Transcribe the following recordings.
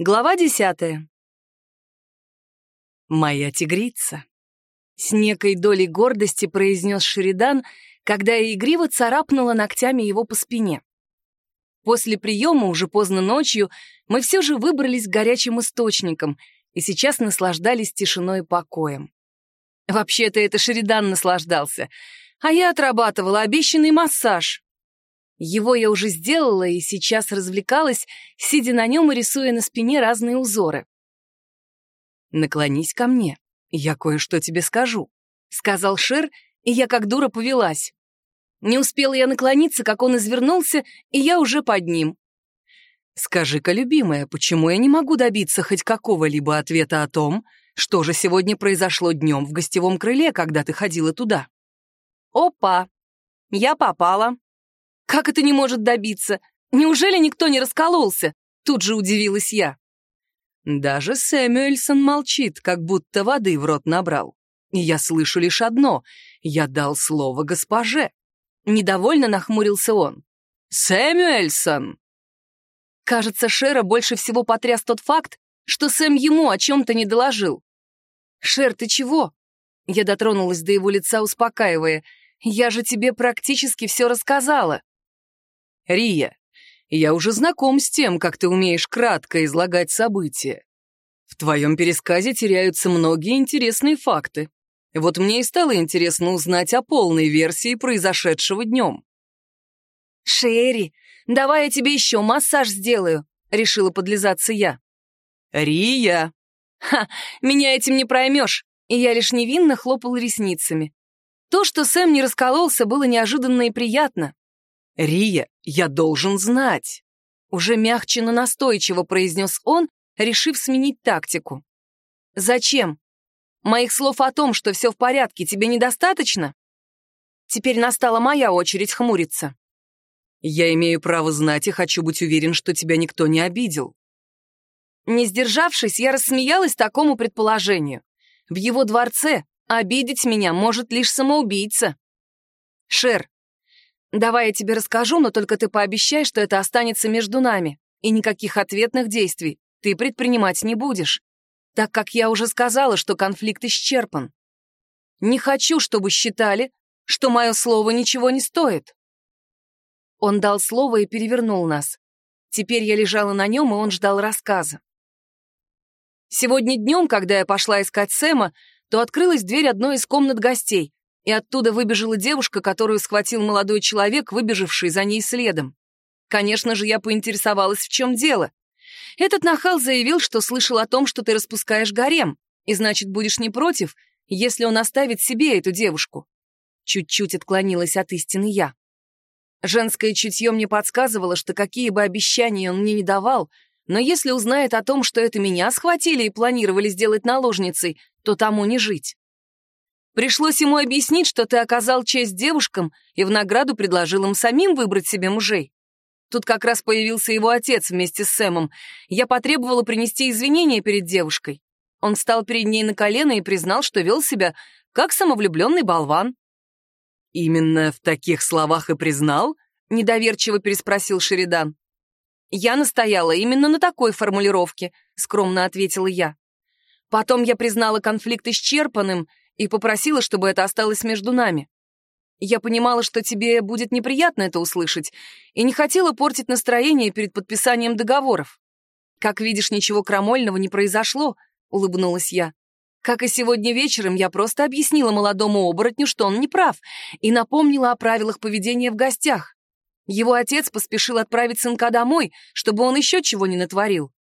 Глава десятая. «Моя тигрица», — с некой долей гордости произнес Шеридан, когда я игриво царапнула ногтями его по спине. После приема, уже поздно ночью, мы все же выбрались к горячим источникам и сейчас наслаждались тишиной и покоем. Вообще-то это Шеридан наслаждался, а я отрабатывала обещанный массаж. Его я уже сделала и сейчас развлекалась, сидя на нем и рисуя на спине разные узоры. «Наклонись ко мне, я кое-что тебе скажу», — сказал Шер, и я как дура повелась. Не успела я наклониться, как он извернулся, и я уже под ним. «Скажи-ка, любимая, почему я не могу добиться хоть какого-либо ответа о том, что же сегодня произошло днем в гостевом крыле, когда ты ходила туда?» «Опа! Я попала!» Как это не может добиться? Неужели никто не раскололся? Тут же удивилась я. Даже Сэмюэльсон молчит, как будто воды в рот набрал. И я слышу лишь одно — я дал слово госпоже. Недовольно нахмурился он. «Сэмюэльсон!» Кажется, Шера больше всего потряс тот факт, что Сэм ему о чем-то не доложил. «Шер, ты чего?» Я дотронулась до его лица, успокаивая. «Я же тебе практически все рассказала». Рия, я уже знаком с тем, как ты умеешь кратко излагать события. В твоем пересказе теряются многие интересные факты. Вот мне и стало интересно узнать о полной версии произошедшего днем. «Шерри, давай я тебе еще массаж сделаю», — решила подлизаться я. «Рия!» «Ха, меня этим не проймешь», и я лишь невинно хлопала ресницами. То, что Сэм не раскололся, было неожиданно и приятно. «Рия, я должен знать!» Уже мягче, но настойчиво произнес он, решив сменить тактику. «Зачем? Моих слов о том, что все в порядке, тебе недостаточно?» Теперь настала моя очередь хмуриться. «Я имею право знать и хочу быть уверен, что тебя никто не обидел». Не сдержавшись, я рассмеялась такому предположению. В его дворце обидеть меня может лишь самоубийца. «Шер, Давай я тебе расскажу, но только ты пообещай, что это останется между нами, и никаких ответных действий ты предпринимать не будешь, так как я уже сказала, что конфликт исчерпан. Не хочу, чтобы считали, что мое слово ничего не стоит. Он дал слово и перевернул нас. Теперь я лежала на нем, и он ждал рассказа. Сегодня днем, когда я пошла искать Сэма, то открылась дверь одной из комнат гостей, и оттуда выбежала девушка, которую схватил молодой человек, выбежавший за ней следом. Конечно же, я поинтересовалась, в чем дело. Этот нахал заявил, что слышал о том, что ты распускаешь гарем, и значит, будешь не против, если он оставит себе эту девушку. Чуть-чуть отклонилась от истины я. Женское чутье мне подсказывало, что какие бы обещания он мне не давал, но если узнает о том, что это меня схватили и планировали сделать наложницей, то тому не жить. Пришлось ему объяснить, что ты оказал честь девушкам и в награду предложил им самим выбрать себе мужей. Тут как раз появился его отец вместе с Сэмом. Я потребовала принести извинения перед девушкой. Он встал перед ней на колено и признал, что вел себя как самовлюбленный болван. «Именно в таких словах и признал?» — недоверчиво переспросил Шеридан. «Я настояла именно на такой формулировке», — скромно ответила я. Потом я признала конфликт исчерпанным и попросила, чтобы это осталось между нами. Я понимала, что тебе будет неприятно это услышать, и не хотела портить настроение перед подписанием договоров. Как видишь, ничего крамольного не произошло, улыбнулась я. Как и сегодня вечером, я просто объяснила молодому оборотню, что он не прав, и напомнила о правилах поведения в гостях. Его отец поспешил отправить сынка домой, чтобы он еще чего не натворил.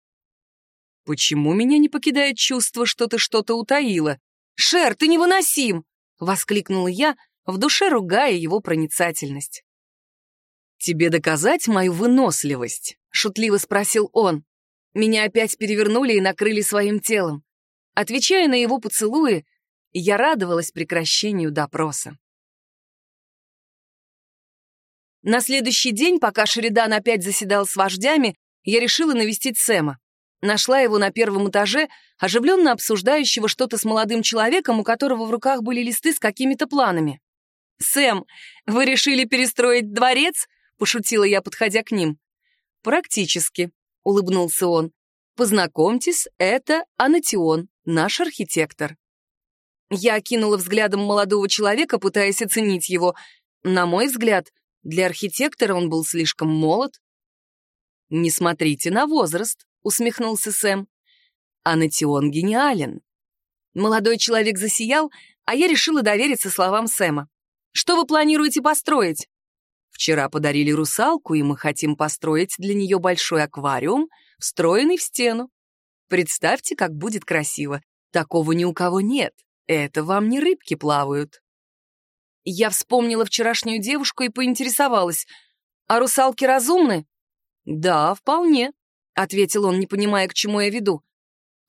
«Почему меня не покидает чувство, что ты что-то утаила?» «Шер, ты невыносим!» — воскликнула я, в душе ругая его проницательность. «Тебе доказать мою выносливость?» — шутливо спросил он. Меня опять перевернули и накрыли своим телом. Отвечая на его поцелуи, я радовалась прекращению допроса. На следующий день, пока Шеридан опять заседал с вождями, я решила навестить Сэма. Нашла его на первом этаже, оживленно обсуждающего что-то с молодым человеком, у которого в руках были листы с какими-то планами. «Сэм, вы решили перестроить дворец?» — пошутила я, подходя к ним. «Практически», — улыбнулся он. Познакомьтесь, это Анатион, наш архитектор». Я окинула взглядом молодого человека, пытаясь оценить его. На мой взгляд, для архитектора он был слишком молод. «Не смотрите на возраст», — усмехнулся Сэм. «Анатион гениален». Молодой человек засиял, а я решила довериться словам Сэма. «Что вы планируете построить?» «Вчера подарили русалку, и мы хотим построить для нее большой аквариум, встроенный в стену. Представьте, как будет красиво. Такого ни у кого нет. Это вам не рыбки плавают». Я вспомнила вчерашнюю девушку и поинтересовалась. «А русалки разумны?» «Да, вполне», — ответил он, не понимая, к чему я веду.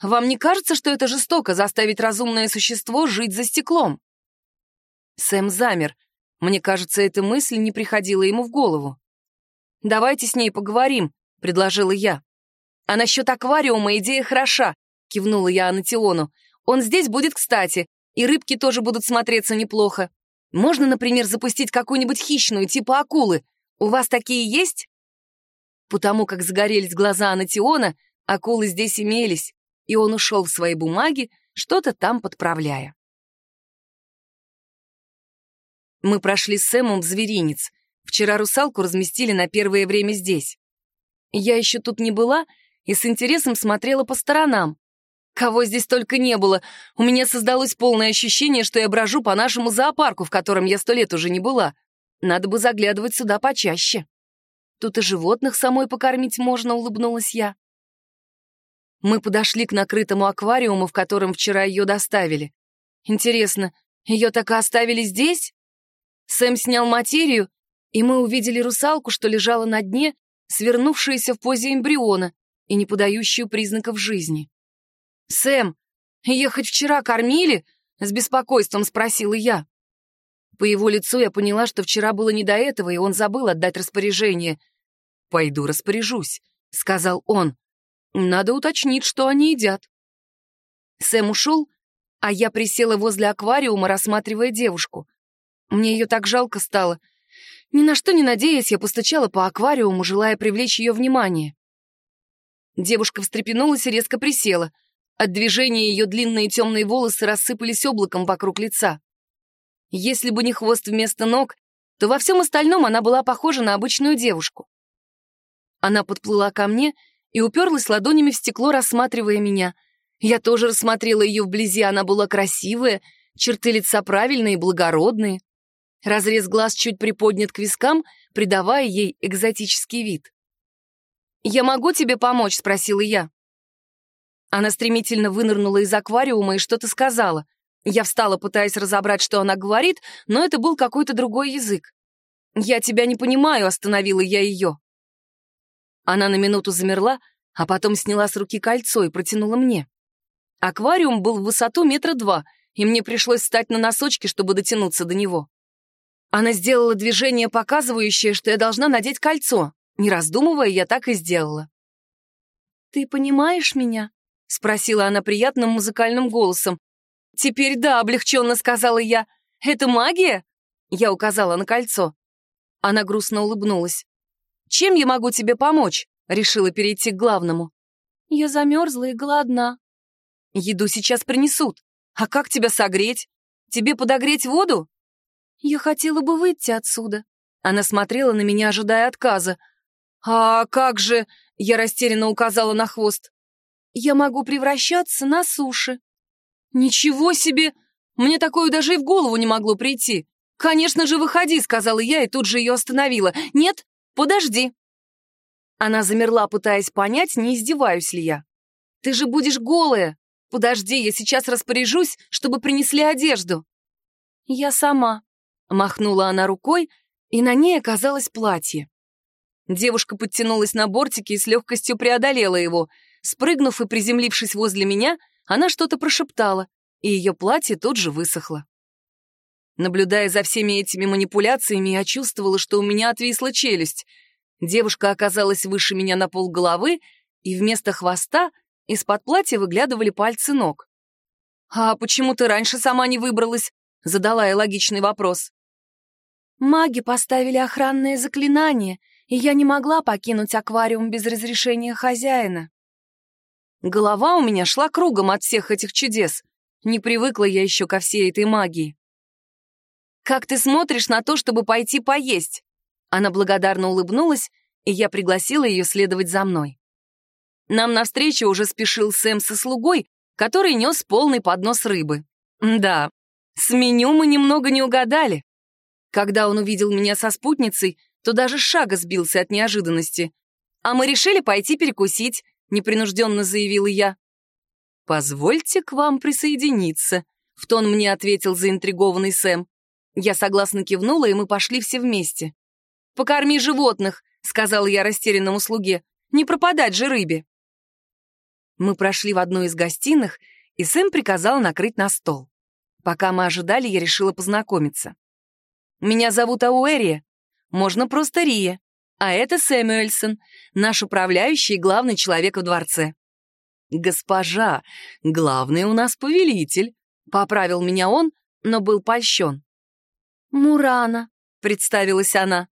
«Вам не кажется, что это жестоко заставить разумное существо жить за стеклом?» Сэм замер. Мне кажется, эта мысль не приходила ему в голову. «Давайте с ней поговорим», — предложила я. «А насчет аквариума идея хороша», — кивнула я Анатиону. «Он здесь будет кстати, и рыбки тоже будут смотреться неплохо. Можно, например, запустить какую-нибудь хищную, типа акулы. У вас такие есть?» Потому как загорелись глаза Анатиона, акулы здесь имелись, и он ушел в свои бумаги, что-то там подправляя. Мы прошли с Сэмом в зверинец. Вчера русалку разместили на первое время здесь. Я еще тут не была и с интересом смотрела по сторонам. Кого здесь только не было, у меня создалось полное ощущение, что я брожу по нашему зоопарку, в котором я сто лет уже не была. Надо бы заглядывать сюда почаще. Тут и животных самой покормить можно, улыбнулась я. Мы подошли к накрытому аквариуму, в котором вчера ее доставили. Интересно, ее так и оставили здесь? Сэм снял материю, и мы увидели русалку, что лежала на дне, свернувшуюся в позе эмбриона и не подающую признаков жизни. «Сэм, ее хоть вчера кормили?» — с беспокойством спросила я. По его лицу я поняла, что вчера было не до этого, и он забыл отдать распоряжение. «Пойду распоряжусь», — сказал он. «Надо уточнить, что они едят». Сэм ушел, а я присела возле аквариума, рассматривая девушку. Мне ее так жалко стало. Ни на что не надеясь, я постучала по аквариуму, желая привлечь ее внимание. Девушка встрепенулась и резко присела. От движения ее длинные темные волосы рассыпались облаком вокруг лица. Если бы не хвост вместо ног, то во всем остальном она была похожа на обычную девушку. Она подплыла ко мне и уперлась ладонями в стекло, рассматривая меня. Я тоже рассмотрела ее вблизи, она была красивая, черты лица правильные и благородные. Разрез глаз чуть приподнят к вискам, придавая ей экзотический вид. «Я могу тебе помочь?» — спросила я. Она стремительно вынырнула из аквариума и что-то сказала. Я встала, пытаясь разобрать, что она говорит, но это был какой-то другой язык. «Я тебя не понимаю», — остановила я ее. Она на минуту замерла, а потом сняла с руки кольцо и протянула мне. Аквариум был в высоту метра два, и мне пришлось встать на носочки, чтобы дотянуться до него. Она сделала движение, показывающее, что я должна надеть кольцо. Не раздумывая, я так и сделала. «Ты понимаешь меня?» — спросила она приятным музыкальным голосом, «Теперь да», — облегченно сказала я. «Это магия?» Я указала на кольцо. Она грустно улыбнулась. «Чем я могу тебе помочь?» — решила перейти к главному. «Я замерзла и голодна». «Еду сейчас принесут. А как тебя согреть? Тебе подогреть воду?» «Я хотела бы выйти отсюда». Она смотрела на меня, ожидая отказа. «А как же...» — я растерянно указала на хвост. «Я могу превращаться на суше». «Ничего себе! Мне такое даже и в голову не могло прийти. Конечно же, выходи», — сказала я и тут же ее остановила. «Нет, подожди». Она замерла, пытаясь понять, не издеваюсь ли я. «Ты же будешь голая. Подожди, я сейчас распоряжусь, чтобы принесли одежду». «Я сама», — махнула она рукой, и на ней оказалось платье. Девушка подтянулась на бортике и с легкостью преодолела его. Спрыгнув и приземлившись возле меня, она что-то прошептала, и ее платье тут же высохло. Наблюдая за всеми этими манипуляциями, я чувствовала, что у меня отвисла челюсть. Девушка оказалась выше меня на пол головы, и вместо хвоста из-под платья выглядывали пальцы ног. «А почему ты раньше сама не выбралась?» — задала я логичный вопрос. «Маги поставили охранное заклинание, и я не могла покинуть аквариум без разрешения хозяина». Голова у меня шла кругом от всех этих чудес. Не привыкла я еще ко всей этой магии. «Как ты смотришь на то, чтобы пойти поесть?» Она благодарно улыбнулась, и я пригласила ее следовать за мной. Нам навстречу уже спешил Сэм со слугой, который нес полный поднос рыбы. Да, с меню мы немного не угадали. Когда он увидел меня со спутницей, то даже шага сбился от неожиданности. «А мы решили пойти перекусить», — непринужденно заявила я. «Позвольте к вам присоединиться», — в тон мне ответил заинтригованный Сэм. Я согласно кивнула, и мы пошли все вместе. «Покорми животных», — сказала я растерянному слуге. «Не пропадать же рыбе». Мы прошли в одну из гостиных, и Сэм приказал накрыть на стол. Пока мы ожидали, я решила познакомиться. «Меня зовут Ауэрия. Можно просто Рия. А это Сэмюэльсон, наш управляющий и главный человек в дворце». «Госпожа, главный у нас повелитель», — поправил меня он, но был польщен. «Мурана», — представилась она.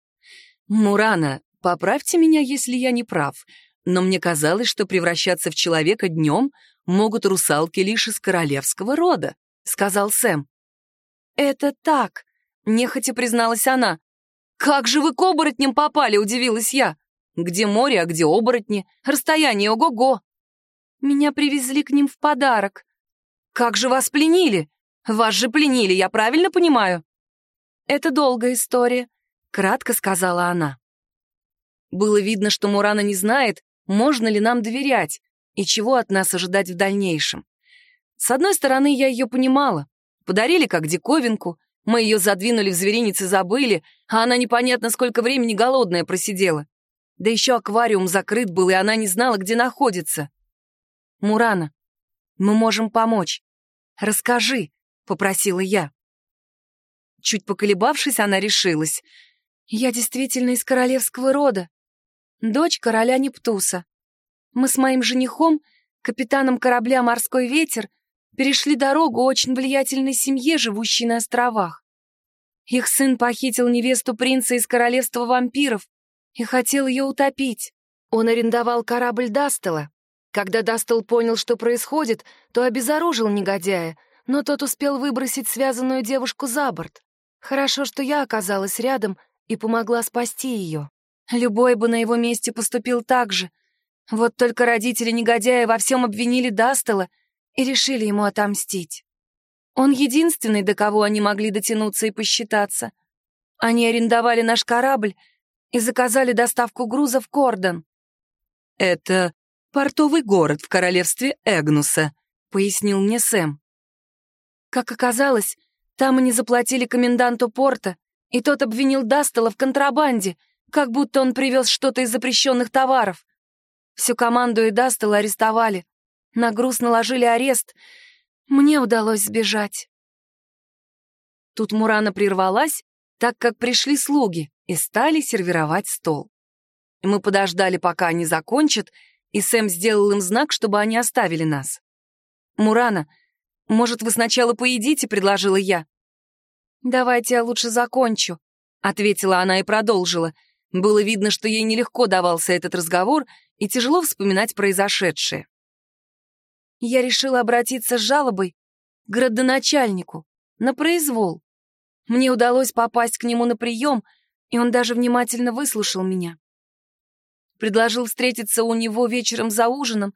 «Мурана, поправьте меня, если я не прав, но мне казалось, что превращаться в человека днем могут русалки лишь из королевского рода», — сказал Сэм. «Это так», — нехотя призналась она. «Как же вы к оборотням попали?» — удивилась я. «Где море, а где оборотни? Расстояние ого-го!» «Меня привезли к ним в подарок». «Как же вас пленили? Вас же пленили, я правильно понимаю?» «Это долгая история», — кратко сказала она. Было видно, что Мурана не знает, можно ли нам доверять и чего от нас ожидать в дальнейшем. С одной стороны, я ее понимала. Подарили как диковинку, мы ее задвинули в зверинец и забыли, а она непонятно сколько времени голодная просидела. Да еще аквариум закрыт был, и она не знала, где находится. «Мурана, мы можем помочь. Расскажи», — попросила я. Чуть поколебавшись, она решилась. «Я действительно из королевского рода дочь короля Нептуса. Мы с моим женихом, капитаном корабля «Морской ветер», перешли дорогу очень влиятельной семье, живущей на островах. Их сын похитил невесту принца из королевства вампиров и хотел ее утопить. Он арендовал корабль Дастела. Когда Дастел понял, что происходит, то обезоружил негодяя, но тот успел выбросить связанную девушку за борт. Хорошо, что я оказалась рядом и помогла спасти ее. Любой бы на его месте поступил так же. Вот только родители негодяя во всем обвинили Дастела и решили ему отомстить. Он единственный, до кого они могли дотянуться и посчитаться. Они арендовали наш корабль и заказали доставку груза в Кордон. «Это портовый город в королевстве Эгнуса», — пояснил мне Сэм. Как оказалось, там они заплатили коменданту порта, и тот обвинил Дастела в контрабанде — как будто он привез что-то из запрещенных товаров. Всю команду и Дастела арестовали. На груз наложили арест. Мне удалось сбежать. Тут Мурана прервалась, так как пришли слуги и стали сервировать стол. Мы подождали, пока они закончат, и Сэм сделал им знак, чтобы они оставили нас. «Мурана, может, вы сначала поедите?» — предложила я. «Давайте я лучше закончу», — ответила она и продолжила — было видно, что ей нелегко давался этот разговор и тяжело вспоминать произошедшее. Я решила обратиться с жалобой к градоначальнику, на произвол. Мне удалось попасть к нему на прием, и он даже внимательно выслушал меня. Предложил встретиться у него вечером за ужином,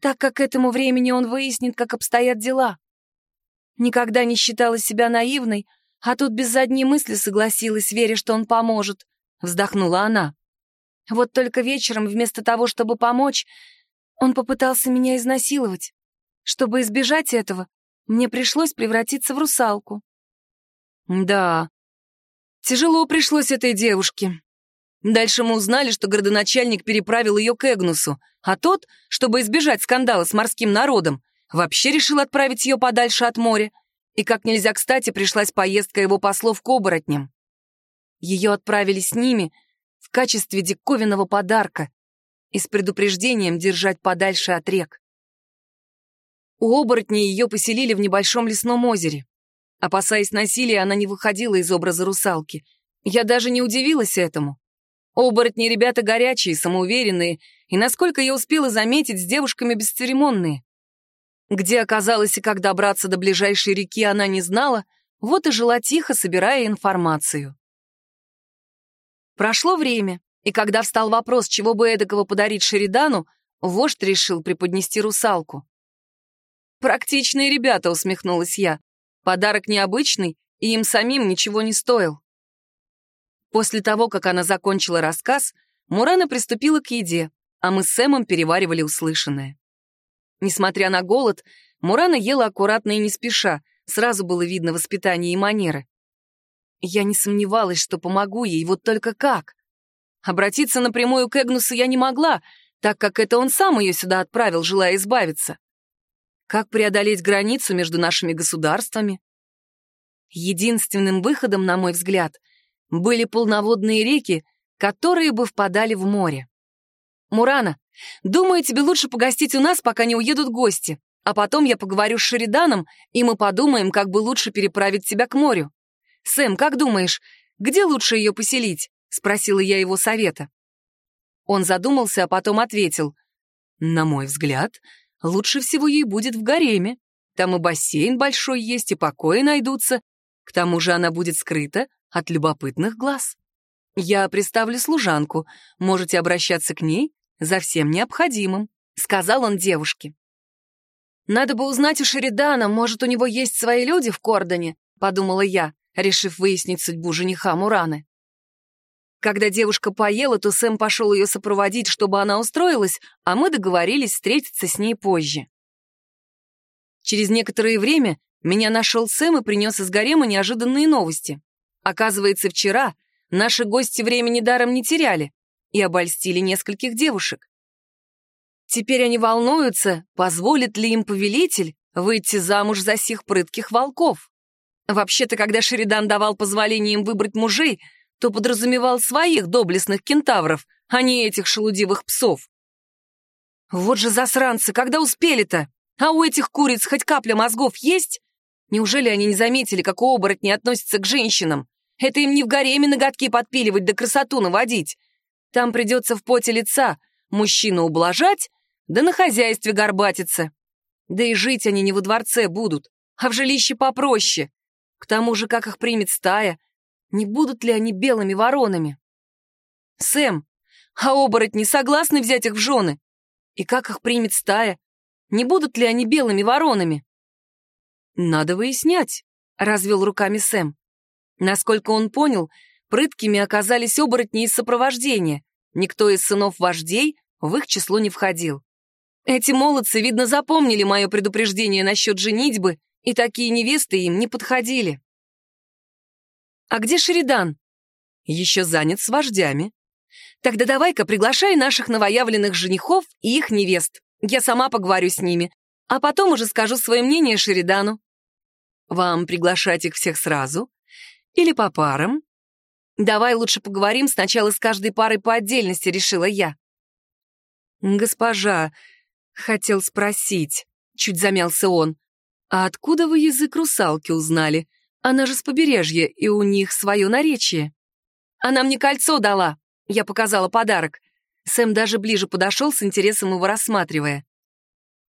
так как к этому времени он выяснит, как обстоят дела. Никогда не считала себя наивной, а тут без задней мысли согласилась, веря, что он поможет —— вздохнула она. «Вот только вечером, вместо того, чтобы помочь, он попытался меня изнасиловать. Чтобы избежать этого, мне пришлось превратиться в русалку». «Да, тяжело пришлось этой девушке», Дальше мы узнали, что городоначальник переправил ее к Эгнусу, а тот, чтобы избежать скандала с морским народом, вообще решил отправить ее подальше от моря. И как нельзя кстати пришлась поездка его послов к оборотням. Ее отправили с ними в качестве диковинного подарка и с предупреждением держать подальше от рек. У оборотней ее поселили в небольшом лесном озере. Опасаясь насилия, она не выходила из образа русалки. Я даже не удивилась этому. Оборотни ребята горячие, самоуверенные и, насколько я успела заметить, с девушками бесцеремонные. Где оказалась и как добраться до ближайшей реки, она не знала, вот и жила тихо, собирая информацию. Прошло время, и когда встал вопрос, чего бы эдакого подарить Шеридану, вождь решил преподнести русалку. «Практичные ребята», — усмехнулась я. «Подарок необычный, и им самим ничего не стоил». После того, как она закончила рассказ, Мурана приступила к еде, а мы с Сэмом переваривали услышанное. Несмотря на голод, Мурана ела аккуратно и не спеша, сразу было видно воспитание и манеры. Я не сомневалась, что помогу ей, вот только как? Обратиться напрямую к Эгнусу я не могла, так как это он сам ее сюда отправил, желая избавиться. Как преодолеть границу между нашими государствами? Единственным выходом, на мой взгляд, были полноводные реки, которые бы впадали в море. «Мурана, думаю, тебе лучше погостить у нас, пока не уедут гости, а потом я поговорю с Шериданом, и мы подумаем, как бы лучше переправить тебя к морю. Сэм, как думаешь, где лучше ее поселить?» — спросила я его совета. Он задумался, а потом ответил. «На мой взгляд, лучше всего ей будет в гареме. Там и бассейн большой есть, и покои найдутся. К тому же она будет скрыта от любопытных глаз. Я представлю служанку, можете обращаться к ней за всем необходимым», — сказал он девушке. «Надо бы узнать у Шеридана, может, у него есть свои люди в Кордоне», — подумала я, решив выяснить судьбу жениха Мураны. Когда девушка поела, то Сэм пошел ее сопроводить, чтобы она устроилась, а мы договорились встретиться с ней позже. Через некоторое время меня нашел Сэм и принес из гарема неожиданные новости. Оказывается, вчера наши гости времени даром не теряли и обольстили нескольких девушек. Теперь они волнуются, позволит ли им повелитель выйти замуж за сих прытких волков. Вообще-то, когда Шеридан давал позволение им выбрать мужей, то подразумевал своих доблестных кентавров, а не этих шелудивых псов. Вот же засранцы, когда успели-то? А у этих куриц хоть капля мозгов есть? Неужели они не заметили, как оборотни относятся к женщинам? Это им не в гареме ноготки подпиливать да красоту наводить. Там придется в поте лица мужчину ублажать, да на хозяйстве горбатиться. Да и жить они не во дворце будут, а в жилище попроще. К тому же, как их примет стая, не будут ли они белыми воронами? Сэм, а оборотни согласны взять их в жены? И как их примет стая? Не будут ли они белыми воронами? Надо выяснять, развел руками Сэм. Насколько он понял, прыткими оказались оборотни из сопровождения. Никто из сынов вождей в их число не входил. Эти молодцы, видно, запомнили мое предупреждение насчет женитьбы, и такие невесты им не подходили. «А где Шеридан?» «Еще занят с вождями». «Тогда давай-ка приглашай наших новоявленных женихов и их невест. Я сама поговорю с ними, а потом уже скажу свое мнение Шеридану». «Вам приглашать их всех сразу? Или по парам?» «Давай лучше поговорим сначала с каждой парой по отдельности», — решила я. «Госпожа, хотел спросить», — чуть замялся он, «а откуда вы язык русалки узнали? Она же с побережья, и у них свое наречие. Она мне кольцо дала. Я показала подарок. Сэм даже ближе подошел с интересом его рассматривая.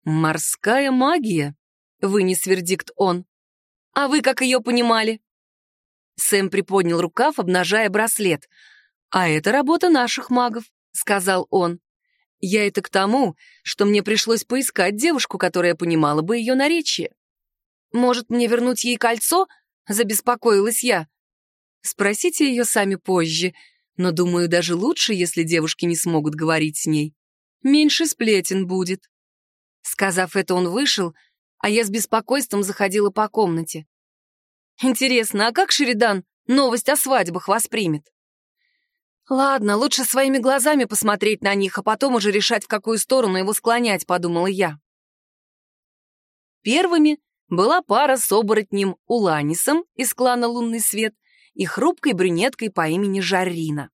«Морская магия», — вынес вердикт он. «А вы как ее понимали?» Сэм приподнял рукав, обнажая браслет. «А это работа наших магов», — сказал он. «Я это к тому, что мне пришлось поискать девушку, которая понимала бы ее наречие. Может, мне вернуть ей кольцо, забеспокоилась я. Спросите ее сами позже, но, думаю, даже лучше, если девушки не смогут говорить с ней. Меньше сплетен будет. Сказав это, он вышел, а я с беспокойством заходила по комнате. Интересно, а как Шеридан новость о свадьбах воспримет? Ладно, лучше своими глазами посмотреть на них, а потом уже решать, в какую сторону его склонять, подумала я. Первыми была пара с оборотнем Уланисом из клана «Лунный свет» и хрупкой брюнеткой по имени Жаррина.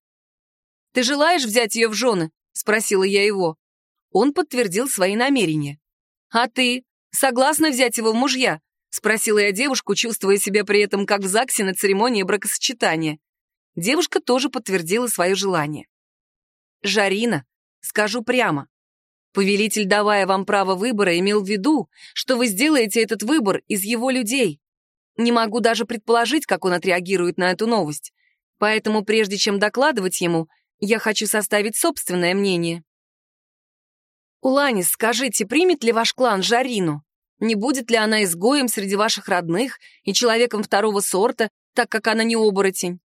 «Ты желаешь взять ее в жены?» — спросила я его. Он подтвердил свои намерения. «А ты? Согласна взять его в мужья?» — спросила я девушку, чувствуя себя при этом как в ЗАГСе на церемонии бракосочетания. Девушка тоже подтвердила свое желание. Жарина скажу прямо. Повелитель, давая вам право выбора, имел в виду, что вы сделаете этот выбор из его людей. Не могу даже предположить, как он отреагирует на эту новость. Поэтому прежде чем докладывать ему, я хочу составить собственное мнение. Уланис, скажите, примет ли ваш клан Жарину? Не будет ли она изгоем среди ваших родных и человеком второго сорта, так как она не оборотень?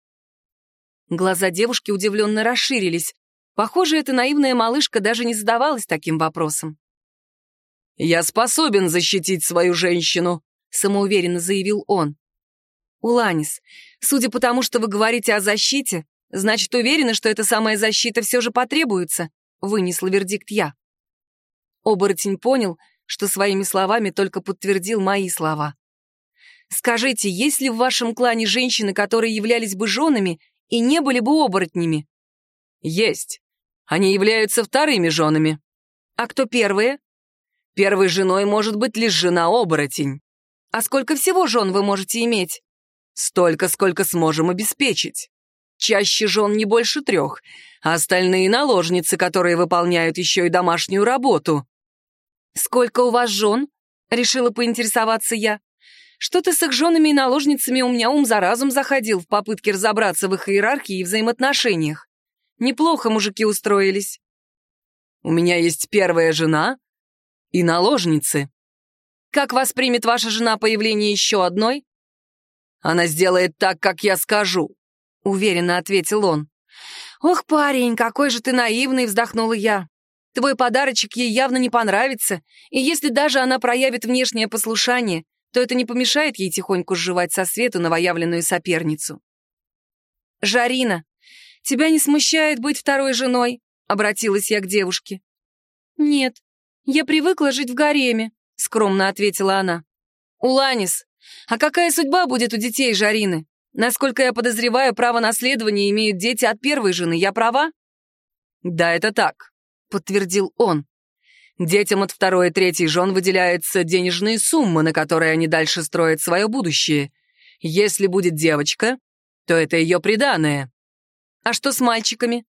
Глаза девушки удивленно расширились. Похоже, эта наивная малышка даже не задавалась таким вопросом. «Я способен защитить свою женщину», — самоуверенно заявил он. «Уланис, судя по тому, что вы говорите о защите, значит, уверены, что эта самая защита все же потребуется», — вынесла вердикт я. Оборотень понял, что своими словами только подтвердил мои слова. «Скажите, есть ли в вашем клане женщины, которые являлись бы женами и не были бы оборотнями?» «Есть. Они являются вторыми женами». «А кто первые?» «Первой женой может быть лишь жена-оборотень». «А сколько всего жен вы можете иметь?» «Столько, сколько сможем обеспечить. Чаще жен не больше трех, а остальные наложницы, которые выполняют еще и домашнюю работу». «Сколько у вас жен?» — решила поинтересоваться я. Что-то с их женами и наложницами у меня ум за разум заходил в попытке разобраться в их иерархии и взаимоотношениях. Неплохо мужики устроились. «У меня есть первая жена и наложницы». «Как воспримет ваша жена появление еще одной?» «Она сделает так, как я скажу», — уверенно ответил он. «Ох, парень, какой же ты наивный!» — вздохнула я. Твой подарочек ей явно не понравится, и если даже она проявит внешнее послушание, то это не помешает ей тихоньку сживать со свету новоявленную соперницу. «Жарина, тебя не смущает быть второй женой?» — обратилась я к девушке. «Нет, я привыкла жить в гареме», — скромно ответила она. «Уланис, а какая судьба будет у детей Жарины? Насколько я подозреваю, право наследования имеют дети от первой жены, я права?» «Да, это так. — подтвердил он. Детям от второй и третьей жен выделяются денежные суммы, на которые они дальше строят свое будущее. Если будет девочка, то это ее приданое. А что с мальчиками?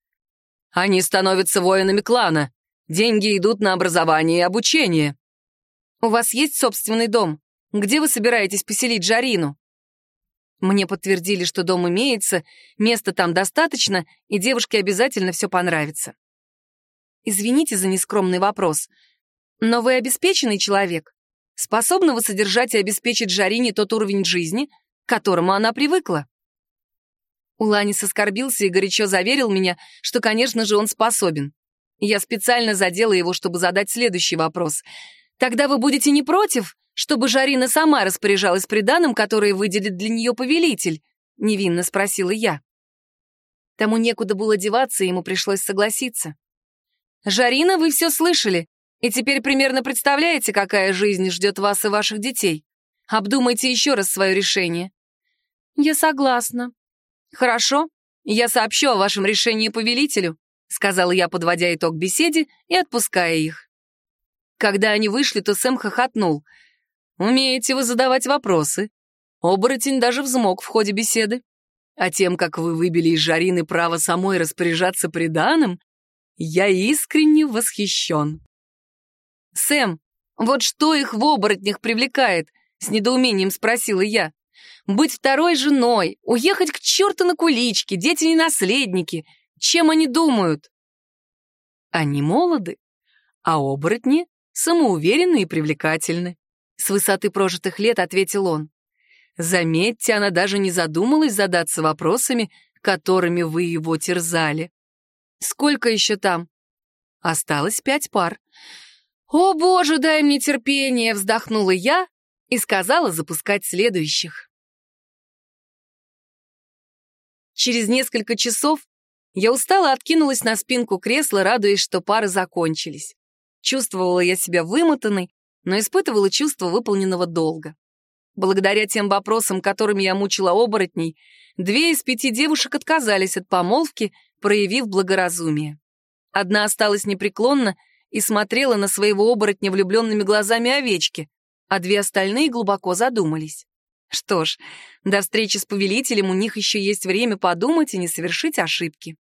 Они становятся воинами клана. Деньги идут на образование и обучение. У вас есть собственный дом? Где вы собираетесь поселить Жарину? Мне подтвердили, что дом имеется, места там достаточно, и девушке обязательно все понравится. Извините за нескромный вопрос, но вы обеспеченный человек? Способного содержать и обеспечить Жарине тот уровень жизни, к которому она привыкла? Уланис оскорбился и горячо заверил меня, что, конечно же, он способен. Я специально задела его, чтобы задать следующий вопрос. «Тогда вы будете не против, чтобы Жарина сама распоряжалась приданым, которое выделит для нее повелитель?» — невинно спросила я. Тому некуда было деваться, и ему пришлось согласиться. «Жарина, вы все слышали, и теперь примерно представляете, какая жизнь ждет вас и ваших детей. Обдумайте еще раз свое решение». «Я согласна». «Хорошо, я сообщу о вашем решении повелителю», сказала я, подводя итог беседе и отпуская их. Когда они вышли, то Сэм хохотнул. «Умеете вы задавать вопросы?» Оборотень даже взмок в ходе беседы. А тем, как вы выбили из Жарины право самой распоряжаться приданым, я искренне восхищен. «Сэм, вот что их в оборотнях привлекает?» — с недоумением спросила я. «Быть второй женой, уехать к черту на куличке, дети не наследники. Чем они думают?» «Они молоды, а оборотни самоуверенны и привлекательны», — с высоты прожитых лет ответил он. «Заметьте, она даже не задумалась задаться вопросами, которыми вы его терзали. Сколько еще там? Осталось пять пар. «О, боже, дай мне терпение!» — вздохнула я и сказала запускать следующих. Через несколько часов я устало откинулась на спинку кресла, радуясь, что пары закончились. Чувствовала я себя вымотанной, но испытывала чувство выполненного долга. Благодаря тем вопросам, которыми я мучила оборотней, две из пяти девушек отказались от помолвки проявив благоразумие. Одна осталась непреклонна и смотрела на своего оборотня влюбленными глазами овечки, а две остальные глубоко задумались. Что ж, до встречи с повелителем у них еще есть время подумать и не совершить ошибки.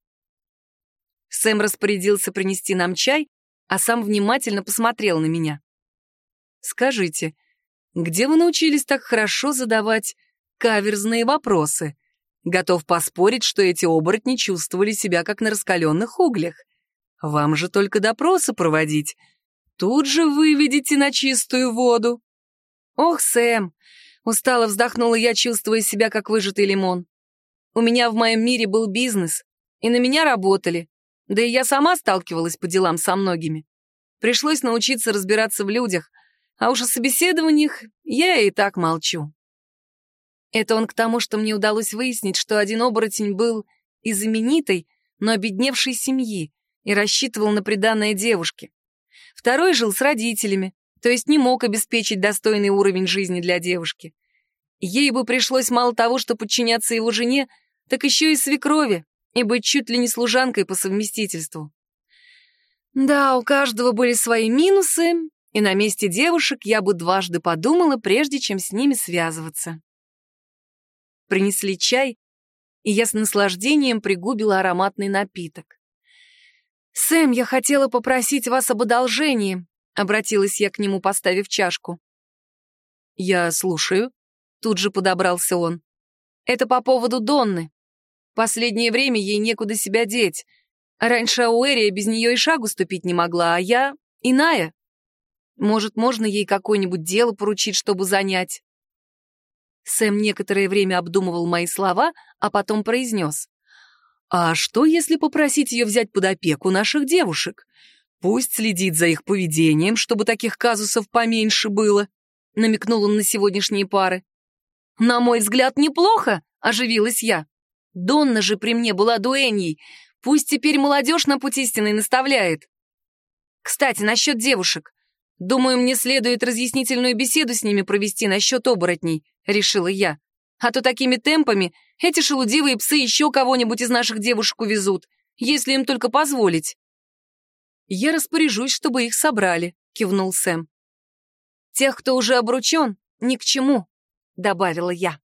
Сэм распорядился принести нам чай, а сам внимательно посмотрел на меня. «Скажите, где вы научились так хорошо задавать каверзные вопросы?» Готов поспорить, что эти оборотни чувствовали себя как на раскаленных углях. Вам же только допросы проводить. Тут же выведите на чистую воду. Ох, Сэм, устало вздохнула я, чувствуя себя как выжатый лимон. У меня в моем мире был бизнес, и на меня работали. Да и я сама сталкивалась по делам со многими. Пришлось научиться разбираться в людях, а уж о собеседованиях я и так молчу. Это он к тому, что мне удалось выяснить, что один оборотень был из знаменитой, но обедневшей семьи и рассчитывал на приданное девушке. Второй жил с родителями, то есть не мог обеспечить достойный уровень жизни для девушки. Ей бы пришлось мало того, что подчиняться его жене, так еще и свекрови, и быть чуть ли не служанкой по совместительству. Да, у каждого были свои минусы, и на месте девушек я бы дважды подумала, прежде чем с ними связываться принесли чай, и я с наслаждением пригубила ароматный напиток. «Сэм, я хотела попросить вас об одолжении», — обратилась я к нему, поставив чашку. «Я слушаю», — тут же подобрался он. «Это по поводу Донны. Последнее время ей некуда себя деть. Раньше Ауэрия без нее и шагу ступить не могла, а я иная. Может, можно ей какое-нибудь дело поручить, чтобы занять?» Сэм некоторое время обдумывал мои слова, а потом произнес. «А что, если попросить ее взять под опеку наших девушек? Пусть следит за их поведением, чтобы таких казусов поменьше было», — намекнул он на сегодняшние пары. «На мой взгляд, неплохо», — оживилась я. «Донна же при мне была дуэньей. Пусть теперь молодежь на путь истинный наставляет». «Кстати, насчет девушек. Думаю, мне следует разъяснительную беседу с ними провести насчет оборотней», — решила я. «А то такими темпами эти шелудивые псы еще кого-нибудь из наших девушек увезут, если им только позволить». «Я распоряжусь, чтобы их собрали», — кивнул Сэм. «Тех, кто уже обручен, ни к чему», — добавила я.